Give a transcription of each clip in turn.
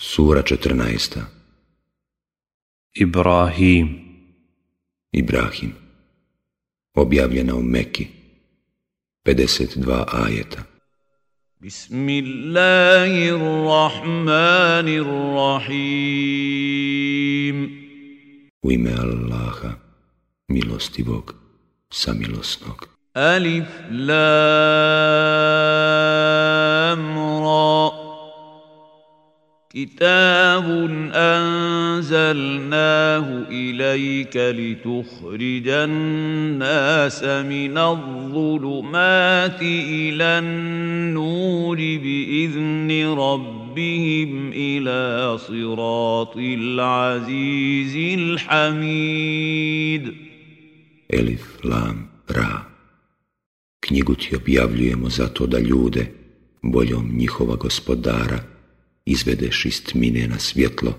Sura 14. Ibrahim. Ibrahim. Objavljena u Meki 52 ajeta. Bismillahirrahmanirrahim. U ime Allaha, milostivog, samilosnog. Alif Lam Ra كتاب انزلناه اليك لتخرج الناس من الظلمات إلى النور باذن ربهم إلى صراط العزيز الحميد Elif, Lam, Ra. Knjigu ti objavljujemo zato da ljude, voljom njihova gospodara, izvedeš iz tmine na svjetlo,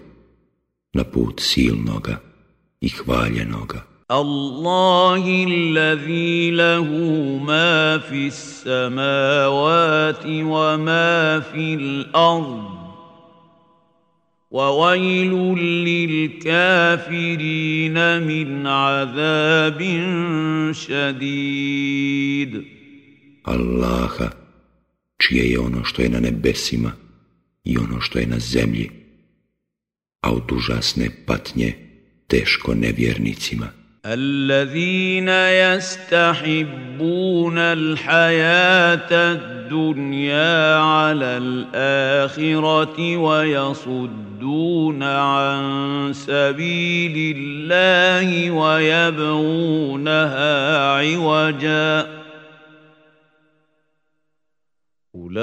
na put silnoga i hvaljenoga. الله الذي له ما في السماوات وما في الارض وويل للكافرين من عذاب شديد Allaha, čije je ono što je na nebesima i ono što je na zemlji, a od užasne patnje teško nevjernicima. الذين يستحبون الحياة الدنيا على الآخرة ويصدون عن سبيل الله ويبغونها عوجاً Ulaika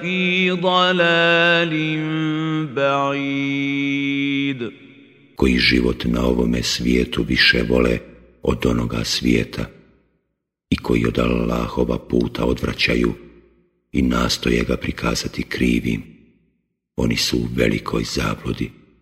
fi dalalim ba'id. Koji život na ovome svijetu više vole od onoga svijeta i koji od Allahova puta odvraćaju i nastoje ga prikazati krivim. Oni su u velikoj zabludi.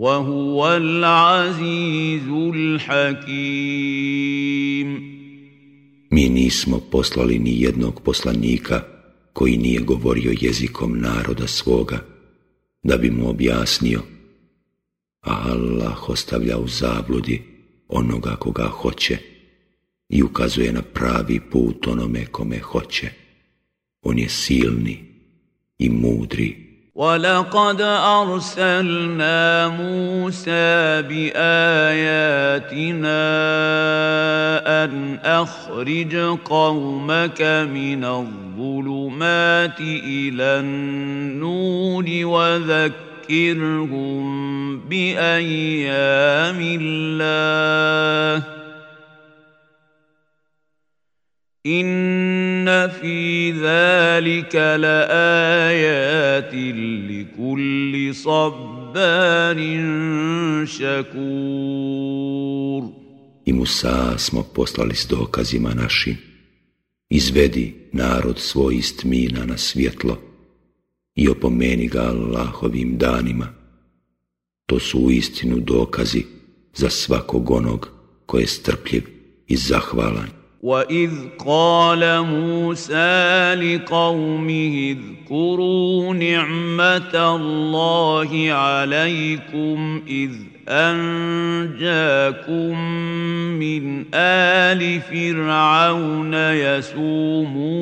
وهو العزيز الحكيم Mi nismo poslali ni jednog poslanika koji nije govorio jezikom naroda svoga, da bi mu objasnio, a Allah ostavlja u zabludi onoga koga hoće i ukazuje na pravi put onome kome hoće. On je silni i mudri ولقد ارسلنا موسى باياتنا ان اخرج قومك من الظلمات إلى النور وذكرهم بايام الله Inna fi zalika la ajatin li kulli šakur. I Musa smo poslali s dokazima našim. Izvedi narod svoj iz tmina na svjetlo i opomeni ga Allahovim danima. To su uistinu dokazi za svakog onog koji je strpljiv i zahvalan. واذ قال موسى لقومه اذكروا نعمه الله عليكم اذ انجاكم من ال فرعون يسومونكم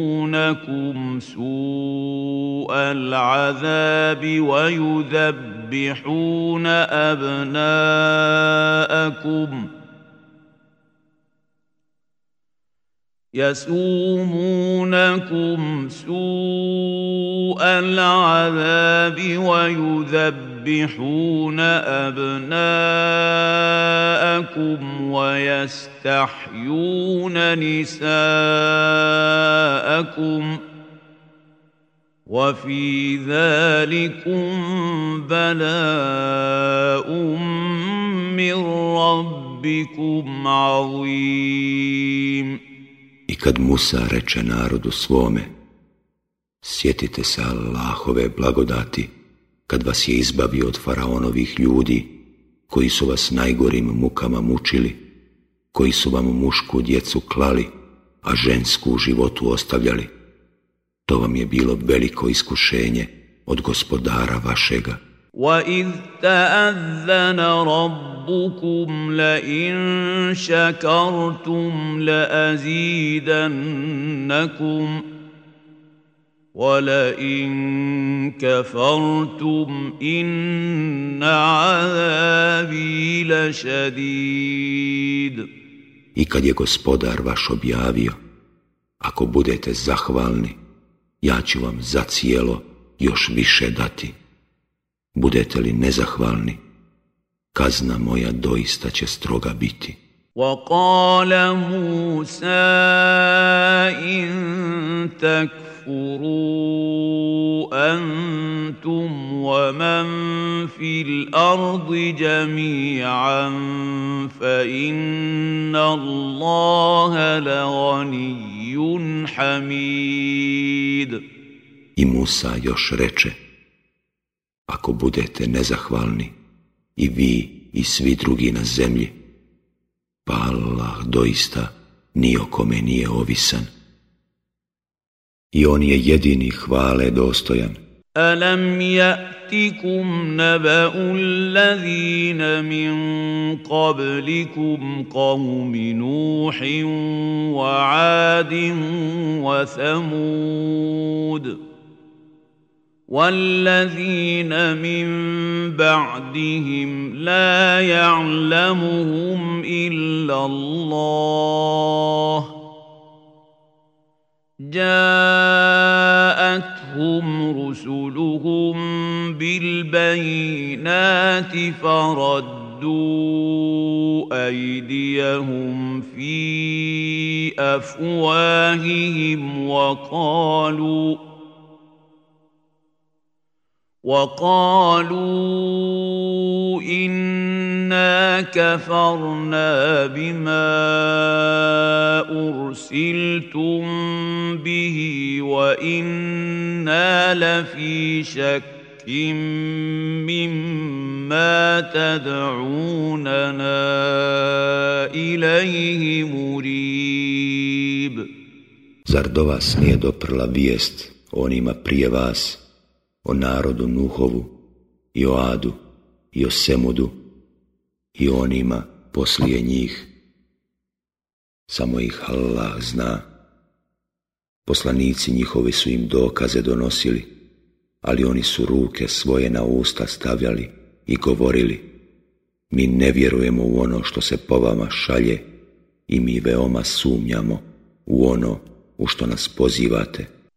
سوء العذاب ويذبحون ابناءكم يسومونكم سوء العذاب ويذبحون ابناءكم ويستحيون نساءكم وفي ذلكم بلاء من ربكم عظيم kad Musa reče narodu svome, sjetite se Allahove blagodati, kad vas je izbavio od faraonovih ljudi, koji su vas najgorim mukama mučili, koji su vam mušku djecu klali, a žensku u životu ostavljali. To vam je bilo veliko iskušenje od gospodara vašega. وَإِذْ تَأَذَّنَ رَبُّكُمْ لَئِن شَكَرْتُمْ لَأَزِيدَنَّكُمْ وَلَئِن كَفَرْتُمْ إِنَّ عَذَابِي لَشَدِيدٌ I kad je gospodar vaš objavio, ako budete zahvalni, ja ću vam za cijelo još više dati. Budete li nezahvalni, kazna moja doista će stroga biti. وقال موسى إن تكفروا أنتم ومن في الأرض جميعا فإن الله لغني حميد I Musa još reče, ako budete nezahvalni, i vi i svi drugi na zemlji, pa Allah doista ni o kome nije ovisan. I on je jedini hvale dostojan. ألم يأتكم نبأ الذين من قبلكم قوم نوح وعاد وثمود والذين من بعدهم لا يعلمهم إلا الله جاءتهم رسلهم بالبينات فردوا أيديهم في أفواههم وقالوا وقالوا إنا كفرنا بما أرسلتم به وإنا لفي شك مما تدعوننا إليه مريب. Zar do vas nije doprla onima prije vas, o narodu Nuhovu, i o Adu, i o Semudu, i onima poslije njih. Samo ih Allah zna. Poslanici njihovi su im dokaze donosili, ali oni su ruke svoje na usta stavljali i govorili, mi ne vjerujemo u ono što se po vama šalje i mi veoma sumnjamo u ono u što nas pozivate.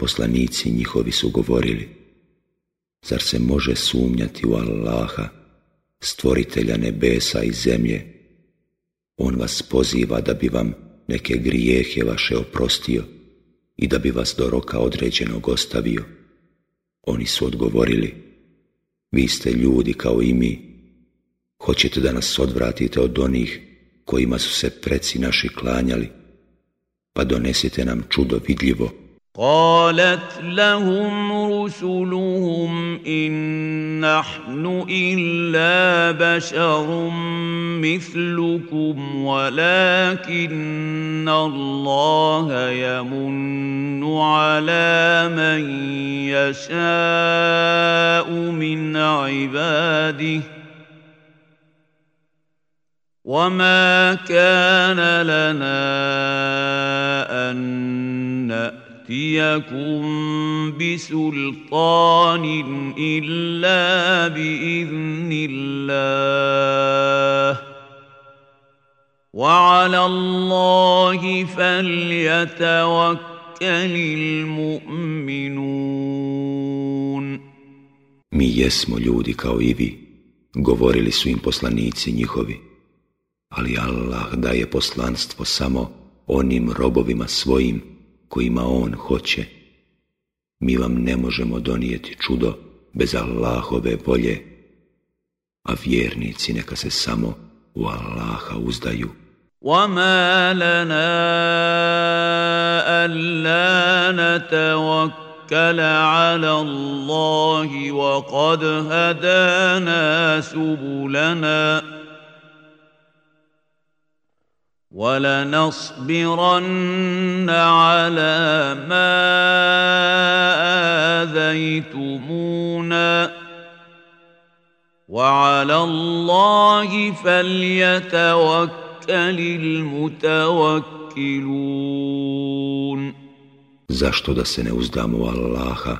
Poslanici njihovi su govorili, zar se može sumnjati u Allaha, stvoritelja nebesa i zemlje? On vas poziva da bi vam neke grijehe vaše oprostio i da bi vas do roka određenog ostavio. Oni su odgovorili, vi ste ljudi kao i mi, hoćete da nas odvratite od onih kojima su se preci naši klanjali, pa donesite nam čudo vidljivo قالت لهم رسلهم إن نحن إلا بشر مثلكم ولكن الله يمن على من يشاء من عباده وما كان لنا أن نأتي يأتيكم بسلطان إلا بإذن الله وعلى الله فليتوكل المؤمنون Mi jesmo ljudi kao i vi, govorili su im poslanici njihovi, ali Allah daje poslanstvo samo onim robovima svojim kojima on hoće. Mi vam ne možemo donijeti čudo bez Allahove volje, a vjernici neka se samo u Allaha uzdaju. وما لنا ألا نتوكل على الله وقد هدانا سبلنا ولنصبرن على ما آذيتمونا وعلى الله فليتوكل المتوكلون Zašto da se ne uzdamo u Allaha,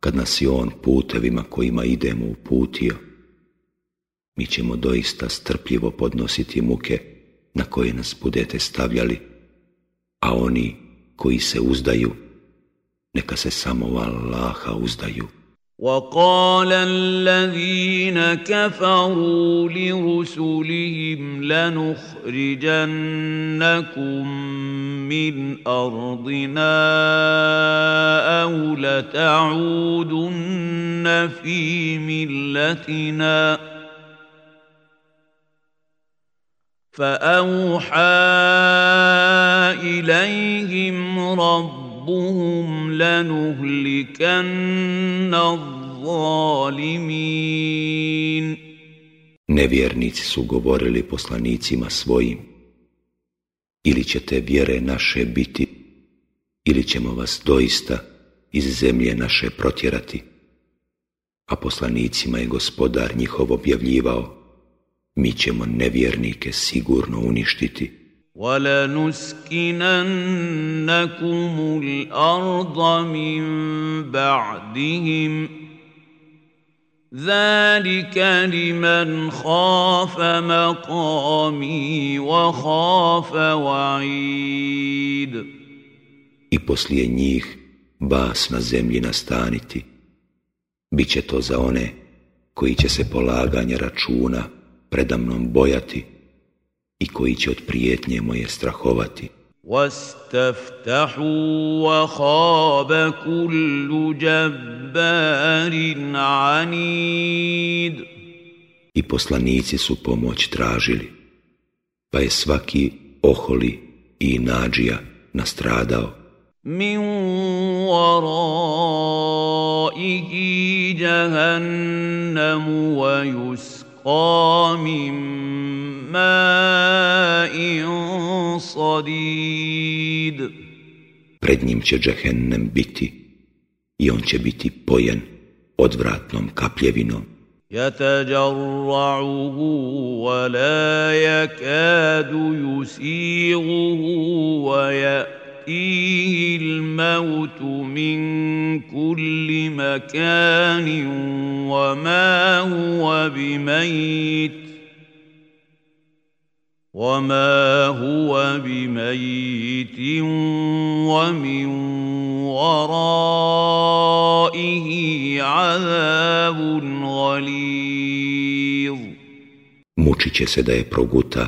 kad nas je On putevima kojima idemo uputio? Mi ćemo doista strpljivo podnositi muke na koje nas budete stavljali, a oni koji se uzdaju, neka se samo Allaha uzdaju. وقال الذين كفروا لرسلهم لنخرجنكم من أرضنا أو لتعودن في ملتنا فأوحى إليهم ربهم لنهلكن الظالمين Nevjernici su govorili poslanicima svojim, ili ćete vjere naše biti, ili ćemo vas doista iz zemlje naše protjerati. A poslanicima je gospodar njihov objavljivao, mi ćemo nevjernike sigurno uništiti. وَلَنُسْكِنَنَّكُمُ الْأَرْضَ مِنْ بَعْدِهِمْ ذَلِكَ لِمَنْ خَافَ مَقَامِي وَخَافَ وَعِيدِ I poslije njih vas na zemlji nastaniti. Biće to za one koji će se polaganja računa predamnom bojati i koji će od prijetnje moje strahovati. واستفتحوا وخاب كل جبار عنيد I poslanici su pomoć tražili, pa je svaki oholi i nađija nastradao. من ورائه جهنم ويسقى من ماء صديد Pred njim će džehennem biti i on će biti pojen odvratnom kapljevinom. يتجرعه ولا يكاد يسيغه ويأتيه الموت من كل مكان وما هو بميت وما هو بميت ومن ورائه عذاب غليظ Mučit će se da je proguta,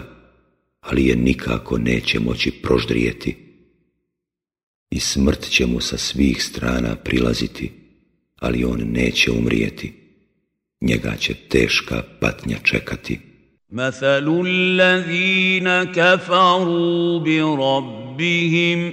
ali je nikako neće moći proždrijeti. i smrt će mu sa svih strana prilaziti, ali on neće umrijeti. Njega će teška patnja čekati. Mathalu allazina kafaru bi rabbihim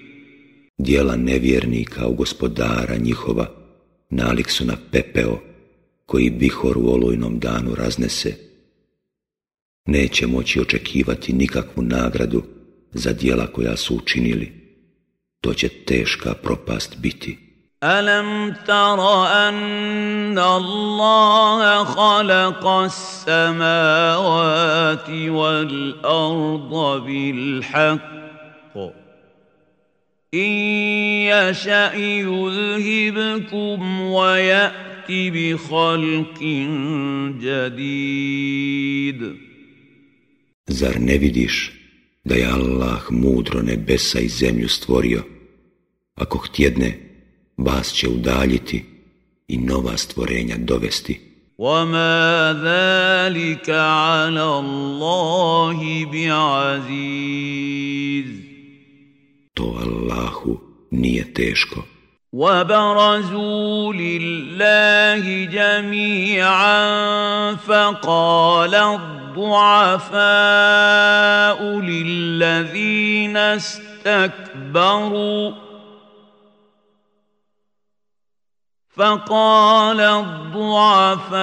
Dijela nevjernika u gospodara njihova nalik su na pepeo koji bihor u olujnom danu raznese. Neće moći očekivati nikakvu nagradu za dijela koja su učinili. To će teška propast biti. ألم تر أن الله خلق السماوات والأرض بالحق إن يشأ يذهبكم ويأت بخلق جديد Zar ne vidiš da je Allah mudro nebesa i zemlju stvorio? Ako htjedne, vas će udaljiti i nova stvorenja dovesti. وما ذلك على الله بعزيز To Allahu nije teško. وبرزوا لله جميعا فقال الضعفاء للذين استكبروا فقال الضعفاء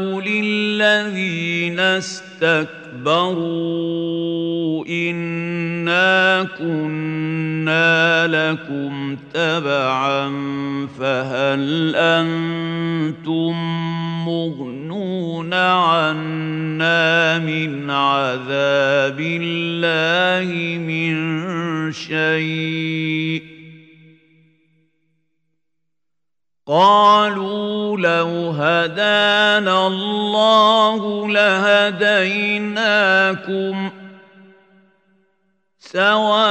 للذين استكبروا انا كنا لكم تبعا فهل أنتم مغنون عنا من عذاب الله من شيء قالوا لو هدانا الله لهديناكم سواء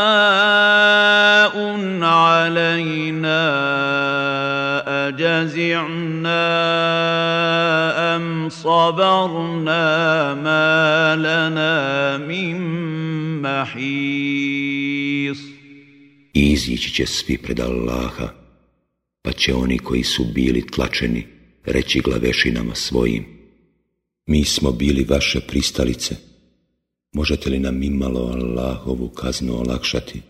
علينا أجزعنا أم صبرنا ما لنا من محيص. Izići će svi pred pa će oni koji su bili tlačeni reći glavešinama svojim. Mi smo bili vaše pristalice, možete li nam imalo Allahovu kaznu olakšati?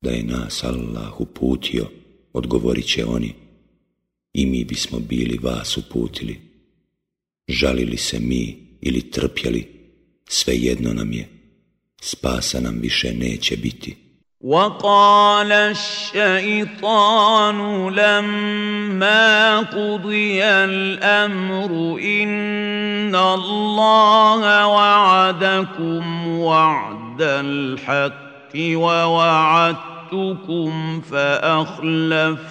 Da je nas Allah uputio, odgovorit će oni, i mi bismo bili vas uputili. Žalili se mi ili trpjeli, svejedno nam je, spasa nam više neće biti. وقال الشيطان لما قضي الأمر إن الله وعدكم وعد الحق ووعدتكم فأخلفتكم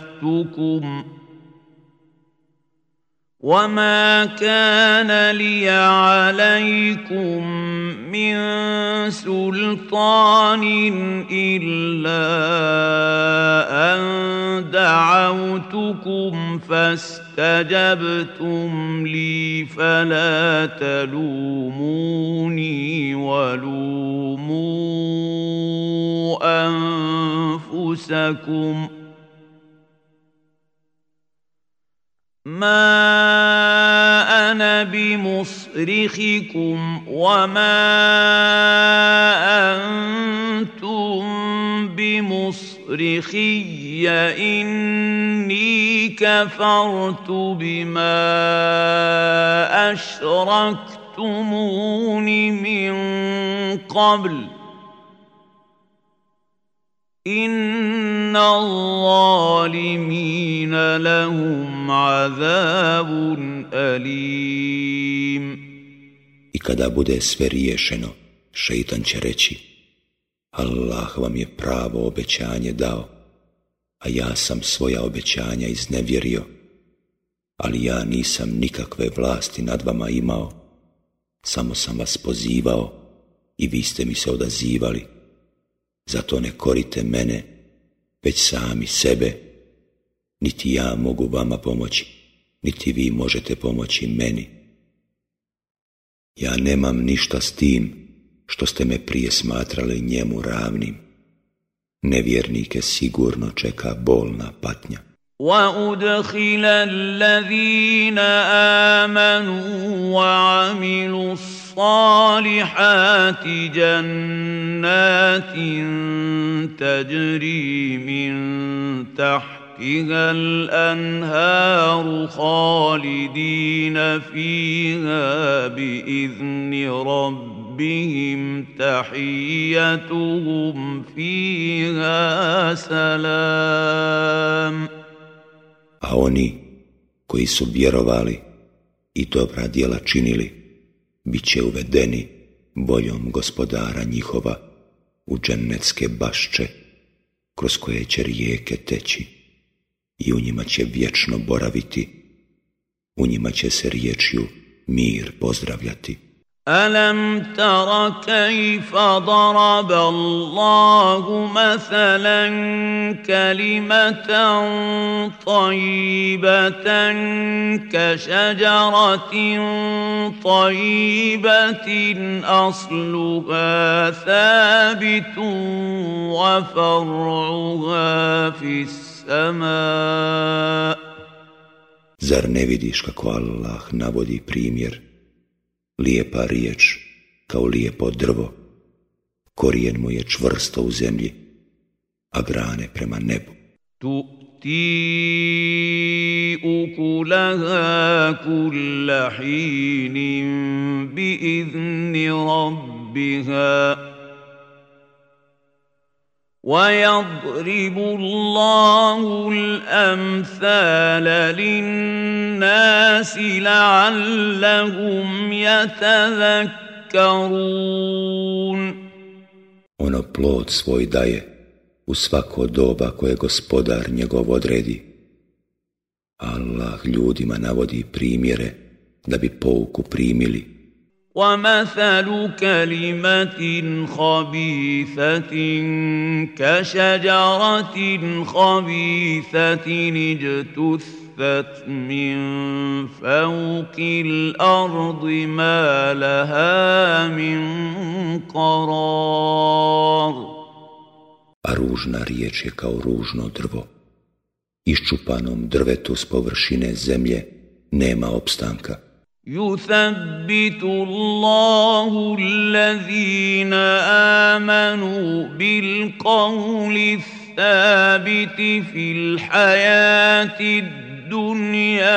وما كان لي عليكم من سلطان الا ان دعوتكم فاستجبتم لي فلا تلوموني ولوموا انفسكم ما أنا بمصرخكم وما أنتم بمصرخي اني كفرت بما اشركتمون من قبل Inna zalimina lahum azabun alim. I kada bude sve riješeno, šeitan će reći, Allah vam je pravo obećanje dao, a ja sam svoja obećanja iznevjerio, ali ja nisam nikakve vlasti nad vama imao, samo sam vas pozivao i vi ste mi se odazivali zato ne korite mene, već sami sebe niti ja mogu vama pomoći, niti vi možete pomoći meni. Ja nemam ništa s tim što ste me prije smatrali njemu ravnim. Nevjernike sigurno čeka bolna patnja. وأدخل الذين آمنوا وعملوا الصالحات جنات تجري من تحتها الأنهار خالدين فيها بإذن ربهم تحيتهم فيها سلام a oni koji su vjerovali i dobra djela činili, bit će uvedeni voljom gospodara njihova u džennetske bašče, kroz koje će rijeke teći i u njima će vječno boraviti, u njima će se riječju mir pozdravljati. ألم تر كيف ضرب الله مثلا كلمة طيبة كشجرة طيبة أصلها ثابت وفرعها في السماء Zar ne vidiš kako Allah navodi primjer lijepa riječ kao lijepo drvo, korijen mu je čvrsto u zemlji, a grane prema nebu. Tu ti ukulaha kulla hinin bi izni rabbiha ويضرب الله الامثال للناس لعلهم يتذكرون ono plod svoj daje u svako doba koje gospodar njegov odredi. Allah ljudima navodi primjere da bi pouku primili ومثل كلمة خبيثة كشجرة خبيثة اجتثت من فوق الأرض ما لها من قرار A ružna riječ je kao ružno drvo. Iščupanom drvetu s površine zemlje nema opstanka. يثبت الله الذين آمنوا بالقول الثابت في الحياة الدنيا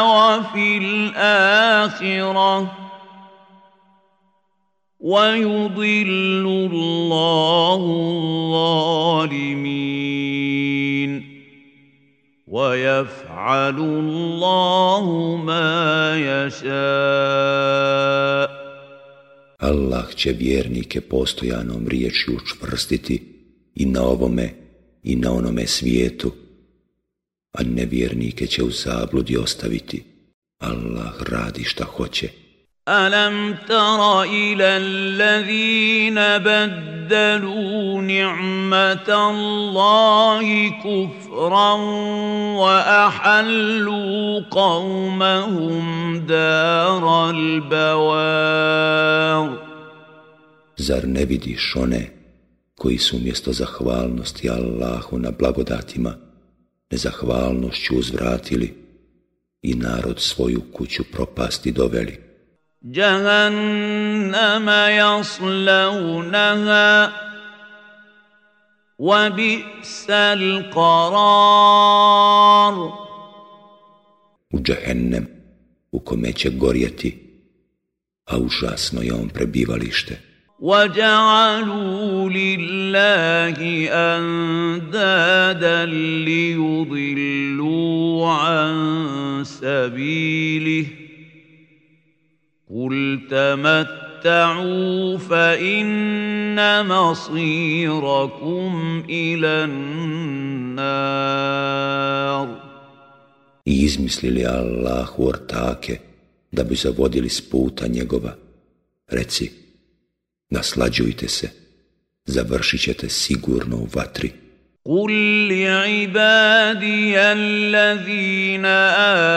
وفي الآخرة. ويضل الله الظالمين. ويفعل الله ما يشاء Allah će vjernike postojanom riječju učvrstiti i na ovome i na onome svijetu, a nevjernike će u zabludi ostaviti. Allah radi šta hoće. ألم تر إلى الذين بدلوا نعمة الله كفرا وأحلوا قومهم دار البوار Zar ne vidiš one koji su umjesto zahvalnosti Allahu na blagodatima nezahvalnošću uzvratili i narod svoju kuću propasti doveli? جهنم يصلونها وبئس القرار u džehennem u kome će gorjeti, a užasno je on prebivalište. وجعلوا لله أندادا ليضلوا عن سبيله قل تمتعوا فإن مصيركم إلى النار I izmislili Allahu ortake da bi zavodili s puta njegova. Reci, naslađujte se, završit ćete sigurno u vatri. قل لعبادي الذين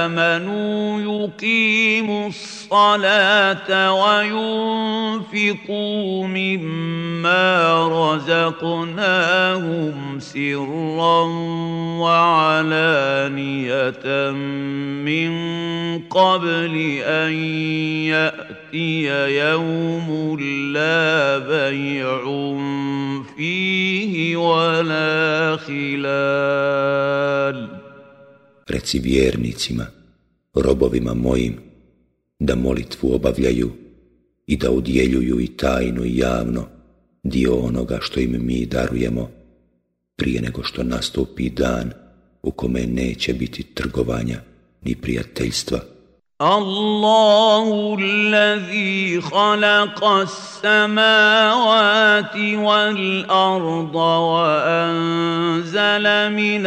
آمنوا يقيموا الصلاة وينفقوا مما رزقناهم سرا وعلانية من قبل أن يأتي يوم لا بيع فيه ولا خلال. Reci vjernicima, robovima mojim, da molitvu obavljaju i da udjeljuju i tajno i javno dio onoga što im mi darujemo, prije nego što nastupi dan u kome neće biti trgovanja ni prijateljstva. الله الذي خلق السماوات والأرض وأنزل من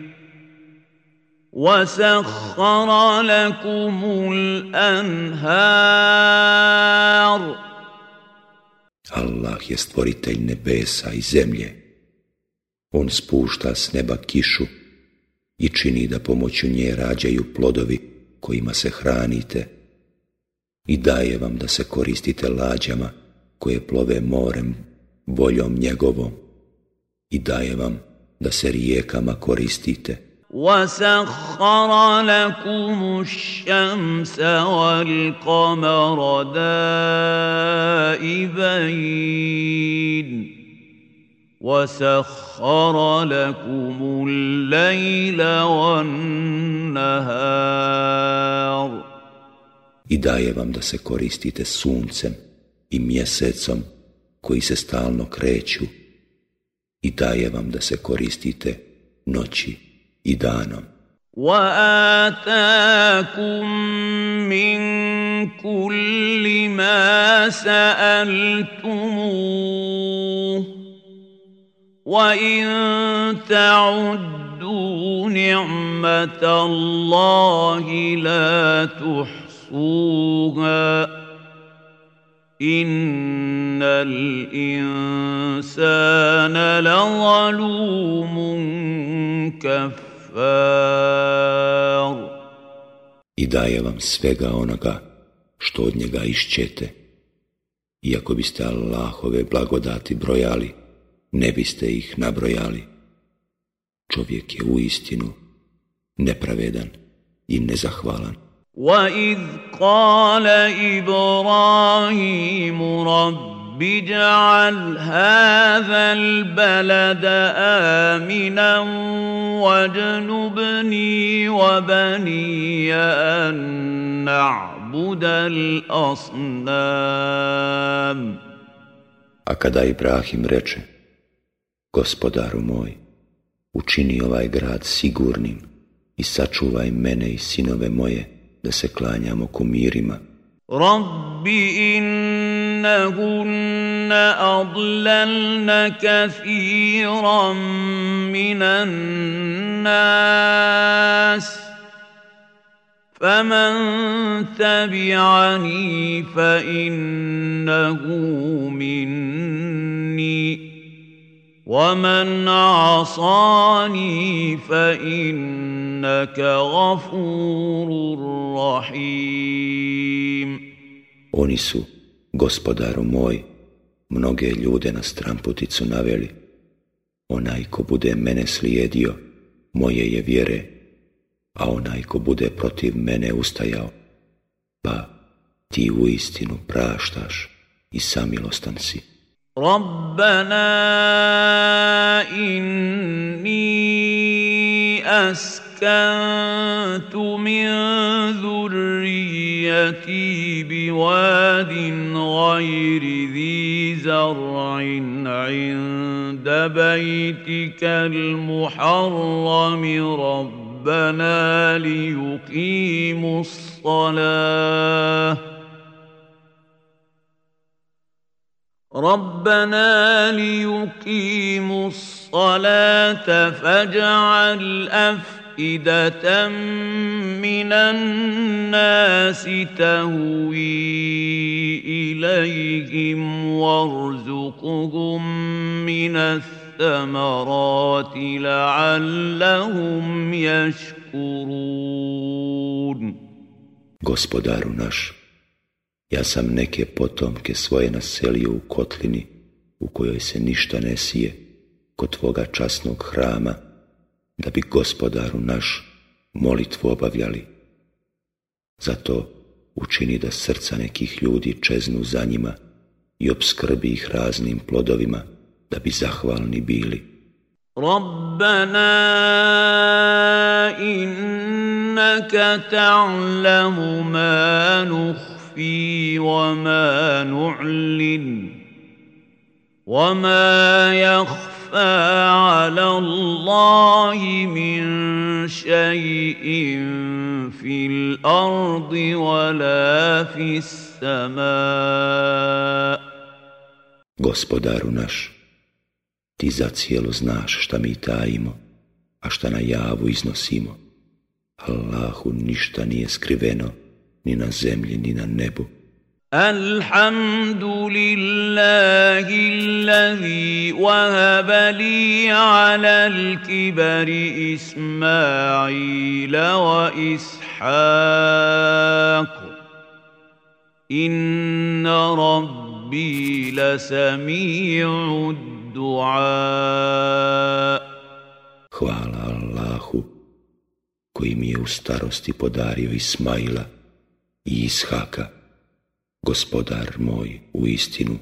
وسخر لكم الانهار Allah je stvoritelj nebesa i zemlje. On spušta s neba kišu i čini da pomoću nje rađaju plodovi kojima se hranite i daje vam da se koristite lađama koje plove morem voljom njegovom i daje vam da se rijekama koristite. وسخر لكم الشمس والقمر دائبين وسخر لكم الليل والنهار i daje vam da se koristite suncem i mjesecom koji se stalno kreću i daje vam da se koristite noći i danom. وآتاكم من كل ما سألتموه وإن تعدوا نعمة الله لا تحصوها يحصوها إن الإنسان لظلوم كفار I daje vam svega onoga što od njega išćete. Iako biste Allahove blagodati brojali, ne biste ih nabrojali. Čovjek je u istinu nepravedan i nezahvalan. واذ قال ابراهيم رب اجعل هذا البلد امنا واجنبني وبني ان نعبد الاصنام A kada Ibrahim reče, gospodaru moj, učini ovaj grad sigurnim i sačuvaj mene i sinove moje, da se klanjamo kumirima. Rabbi إنهن أضللن كثيرا من الناس فمن تبعني فإنه مني ومن عصاني فإنك غفور رحيم Oni gospodaru moj, mnoge ljude na stramputicu naveli. Onaj ko bude mene slijedio, moje je vjere, a onaj ko bude protiv mene ustajao, pa ti u istinu praštaš i samilostan si. Rabbana inni askantum ذريتي بواد غير ذي زرع عند بيتك المحرم. رب ربنا ليقيموا الصلاة. ربنا ليقيموا الصلاة فاجعل أفئدة من الناس تهوي إليهم وارزقهم من الثمرات لعلهم يشكرون Gospodaru naš, ja sam neke potomke svoje naselio u kotlini u kojoj se ništa ne sije, kod tvoga časnog hrama, da bi gospodaru naš molitvu obavljali. Zato učini da srca nekih ljudi čeznu za njima i obskrbi ih raznim plodovima da bi zahvalni bili. Rabbana innaka ta'lamu ma nuhfi wa ma nu'lin wa ma يخفى على الله من شيء في الأرض ولا في السماء Gospodaru naš, ti zacijelo znaš šta mi tajimo, a šta na javu iznosimo. Allahu ništa nije skriveno, ni na zemlji, ni na nebu. الحمد لله الذي وهب لي على الكبر إسماعيل وإسحاق إن ربي لسميع الدعاء Hvala Allahu koji mi je u starosti podario Ismaila i Ishaka. Gospodar moj u istinu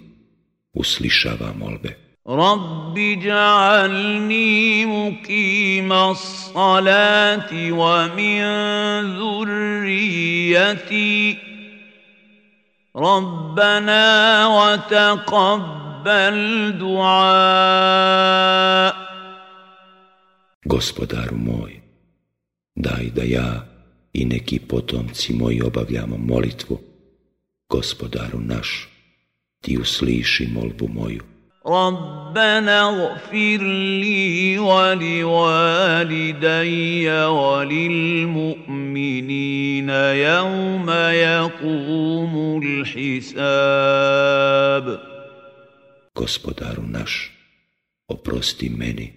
uslišava molbe. رب اجعلني مقيم الصلاة ومن ذريتي ربنا وتقبل دعاء Gospodaru moj, daj da ja i neki potomci moji obavljamo molitvu. Gospodaru naš, ti usliši molbu moju. ربنا اغفر لي ولوالدي وللمؤمنين يوم يقوم الحساب Gospodaru naš, oprosti meni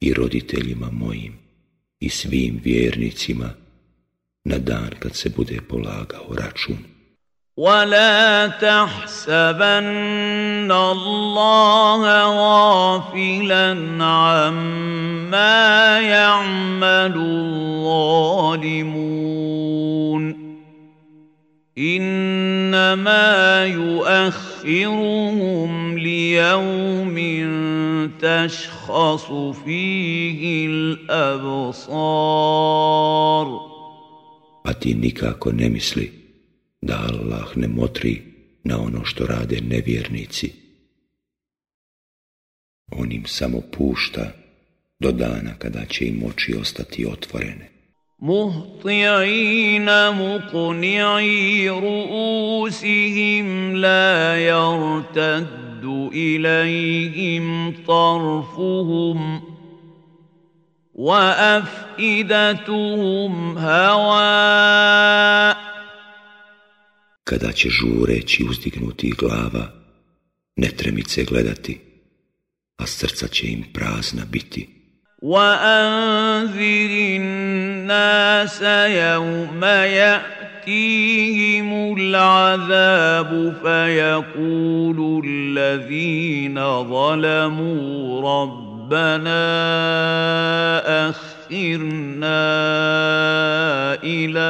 i roditeljima mojim i svim vjernicima na dan kad se bude polagao račun. ولا تحسبن الله غافلا عما يعمل الظالمون انما يؤخرهم ليوم تشخص فيه الابصار A ti nikako da Allah ne motri na ono što rade nevjernici. On im samo pušta do dana kada će im oči ostati otvorene. مهطعين مقنعي رؤوسهم لا يرتد اليهم طرفهم وافئدتهم هواء Kada će žureći uzdignuti glava, netremice gledati, a srca će im prazna biti. وأنذر الناس يوم يأتيهم العذاب فيقول الذين ظلموا ربنا أخرنا إلى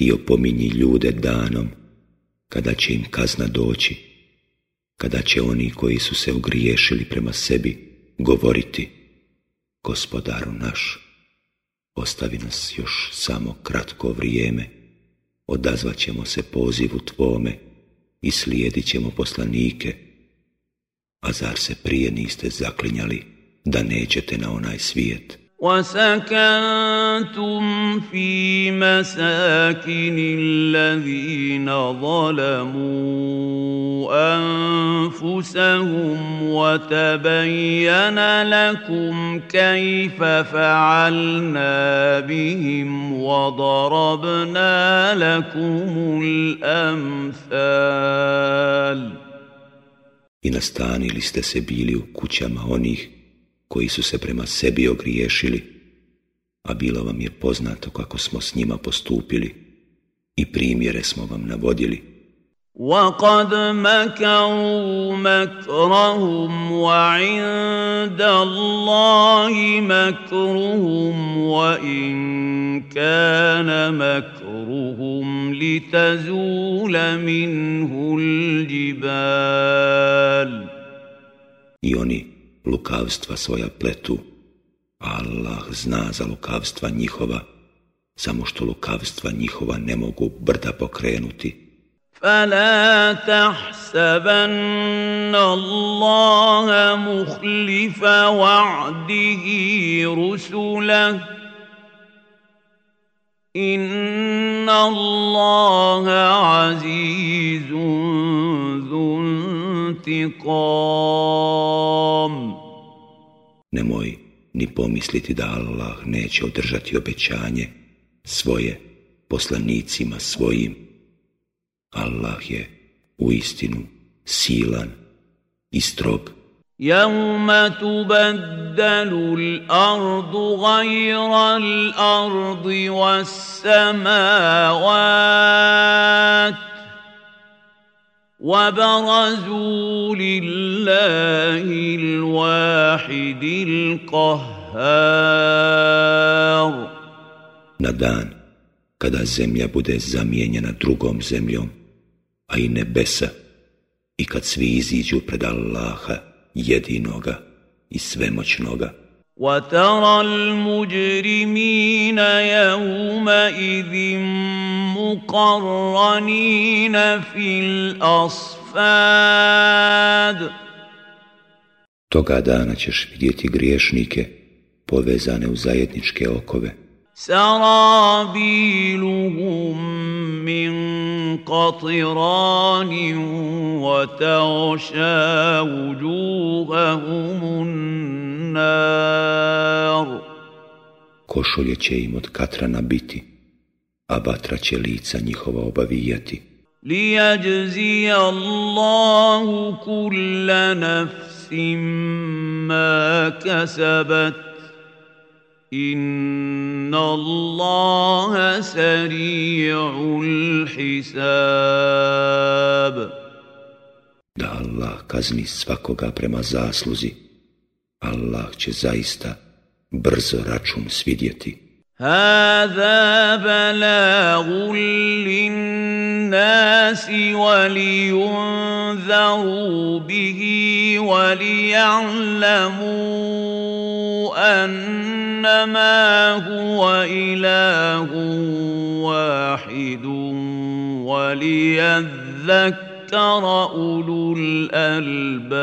Ti opominji ljude danom, kada će im kazna doći, kada će oni koji su se ugriješili prema sebi govoriti, gospodaru naš, ostavi nas još samo kratko vrijeme, odazvat ćemo se pozivu tvome i slijedit ćemo poslanike, a zar se prije niste zaklinjali da nećete na onaj svijet? وسكنتم في مساكن الذين ظلموا أنفسهم وتبين لكم كيف فعلنا بهم وضربنا لكم الأمثال. I nastanili ste se bili u koji su se prema sebi ogriješili, a bilo vam je poznato kako smo s njima postupili i primjere smo vam navodili. وقد مكروا مكرهم وعند الله مكرهم وإن كان مكرهم لتزول منه الجبال I oni lukavstva svoja pletu, Allah zna za lukavstva njihova, samo što lukavstva njihova ne mogu brda pokrenuti. فلا تحسبن الله مخلف وعده رسله ان الله عزيز ذو انتقام Nemoj ni pomisliti da Allah neće održati obećanje svoje poslanicima svojim. Allah je u istinu silan i strog. يوم تبدل الارض غير الارض والسماوات وبرزوا لله الواحد القهار Na dan kada zemlja bude zamijenjena drugom zemljom, a i nebesa, i kad svi iziđu pred Allaha jedinoga i svemoćnoga, وترى المجرمين يومئذ مقرنين في الاصفاد toga dana ćeš vidjeti griješnike povezane u zajedničke okove, سرابيلهم من قطران وتغشى وجوههم النار košulje će im od katrana biti, a vatra će lica njihova obavijati, ليجزي الله كل نفس ما كسبت ان الله سريع الحساب da Allah kazni svakoga prema zasluzi. Allah će zaista brzo račun svidjeti. هذا بلاغ للناس ولينذروا به وليعلموا انما هو اله واحد وليذكر اولو الالباب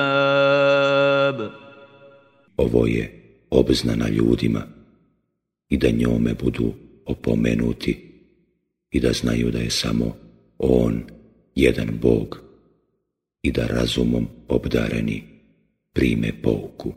Ovo je obznana ljudima i da njome budu opomenuti i da znaju da je samo On jedan Bog i da razumom obdareni prime pouku.